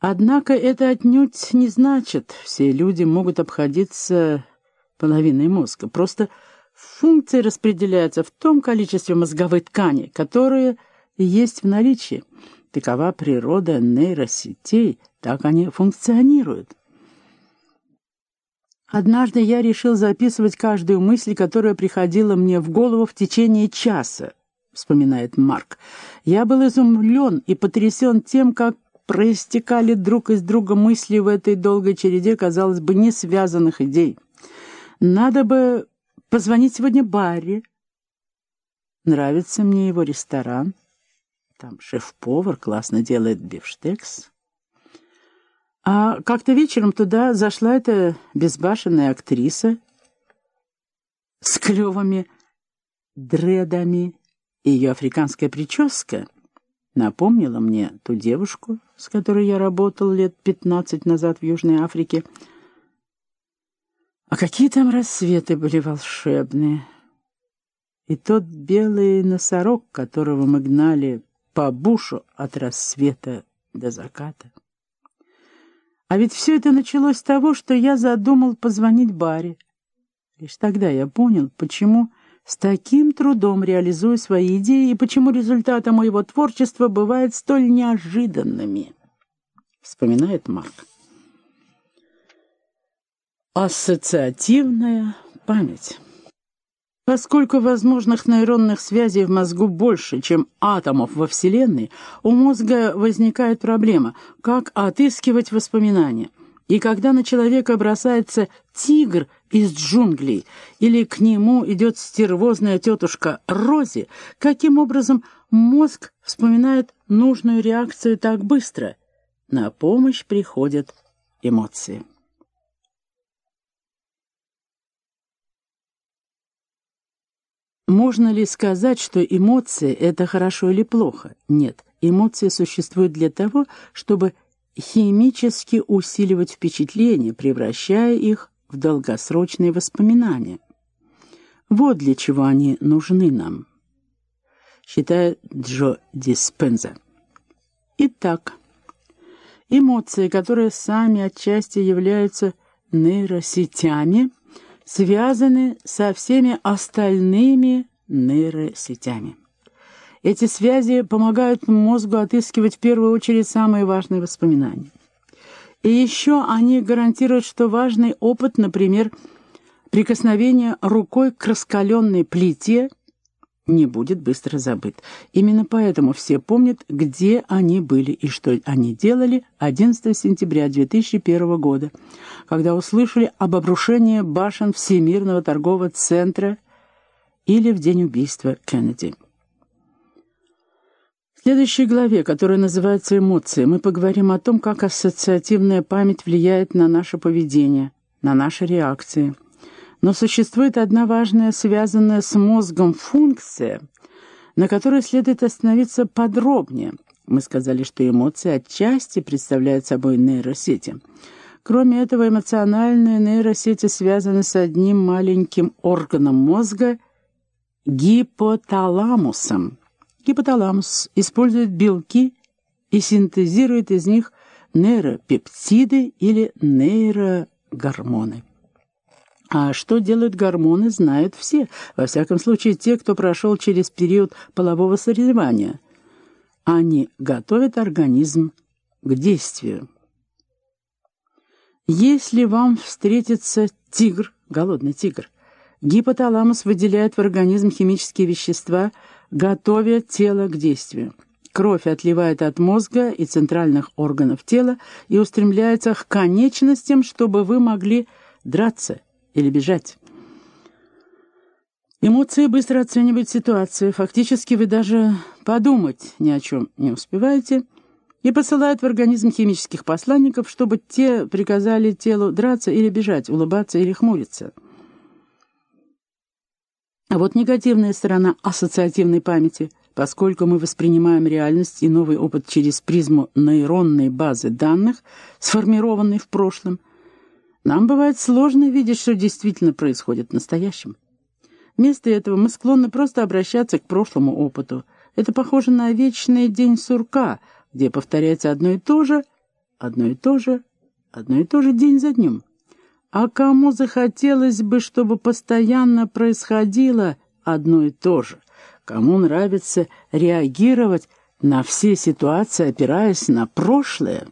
Однако это отнюдь не значит, все люди могут обходиться половиной мозга. Просто функции распределяются в том количестве мозговой ткани, которые есть в наличии. Такова природа нейросетей, так они функционируют. Однажды я решил записывать каждую мысль, которая приходила мне в голову в течение часа, вспоминает Марк. Я был изумлен и потрясен тем, как проистекали друг из друга мысли в этой долгой череде, казалось бы, не связанных идей. Надо бы позвонить сегодня Барри. Нравится мне его ресторан. Там шеф-повар классно делает бифштекс. А как-то вечером туда зашла эта безбашенная актриса с клевыми дредами. Ее африканская прическа напомнила мне ту девушку, с которой я работал лет пятнадцать назад в Южной Африке. А какие там рассветы были волшебные! И тот белый носорог, которого мы гнали по бушу от рассвета до заката. А ведь все это началось с того, что я задумал позвонить Баре. Лишь тогда я понял, почему с таким трудом реализую свои идеи и почему результаты моего творчества бывают столь неожиданными, вспоминает Марк. Ассоциативная память. Поскольку возможных нейронных связей в мозгу больше, чем атомов во Вселенной, у мозга возникает проблема, как отыскивать воспоминания. И когда на человека бросается тигр из джунглей, или к нему идет стервозная тетушка Рози, каким образом мозг вспоминает нужную реакцию так быстро? На помощь приходят эмоции. Можно ли сказать, что эмоции — это хорошо или плохо? Нет, эмоции существуют для того, чтобы химически усиливать впечатления, превращая их в долгосрочные воспоминания. Вот для чего они нужны нам, считает Джо Диспенза. Итак, эмоции, которые сами отчасти являются нейросетями, связаны со всеми остальными нейросетями. Эти связи помогают мозгу отыскивать в первую очередь самые важные воспоминания. И еще они гарантируют, что важный опыт, например, прикосновение рукой к раскаленной плите, не будет быстро забыт. Именно поэтому все помнят, где они были и что они делали 11 сентября 2001 года, когда услышали об обрушении башен Всемирного торгового центра или в день убийства Кеннеди. Следующей главе, которая называется «Эмоции», мы поговорим о том, как ассоциативная память влияет на наше поведение, на наши реакции – но существует одна важная, связанная с мозгом функция, на которой следует остановиться подробнее. Мы сказали, что эмоции отчасти представляют собой нейросети. Кроме этого, эмоциональные нейросети связаны с одним маленьким органом мозга – гипоталамусом. Гипоталамус использует белки и синтезирует из них нейропептиды или нейрогормоны. А что делают гормоны, знают все, во всяком случае те, кто прошел через период полового созревания. Они готовят организм к действию. Если вам встретится тигр, голодный тигр, гипоталамус выделяет в организм химические вещества, готовя тело к действию. Кровь отливает от мозга и центральных органов тела и устремляется к конечностям, чтобы вы могли драться – или бежать. Эмоции быстро оценивают ситуацию. Фактически вы даже подумать ни о чем не успеваете и посылают в организм химических посланников, чтобы те приказали телу драться или бежать, улыбаться или хмуриться. А вот негативная сторона ассоциативной памяти. Поскольку мы воспринимаем реальность и новый опыт через призму нейронной базы данных, сформированной в прошлом, нам бывает сложно видеть, что действительно происходит в настоящем. Вместо этого мы склонны просто обращаться к прошлому опыту. Это похоже на вечный день сурка, где повторяется одно и то же, одно и то же, одно и то же день за днем. А кому захотелось бы, чтобы постоянно происходило одно и то же? Кому нравится реагировать на все ситуации, опираясь на прошлое?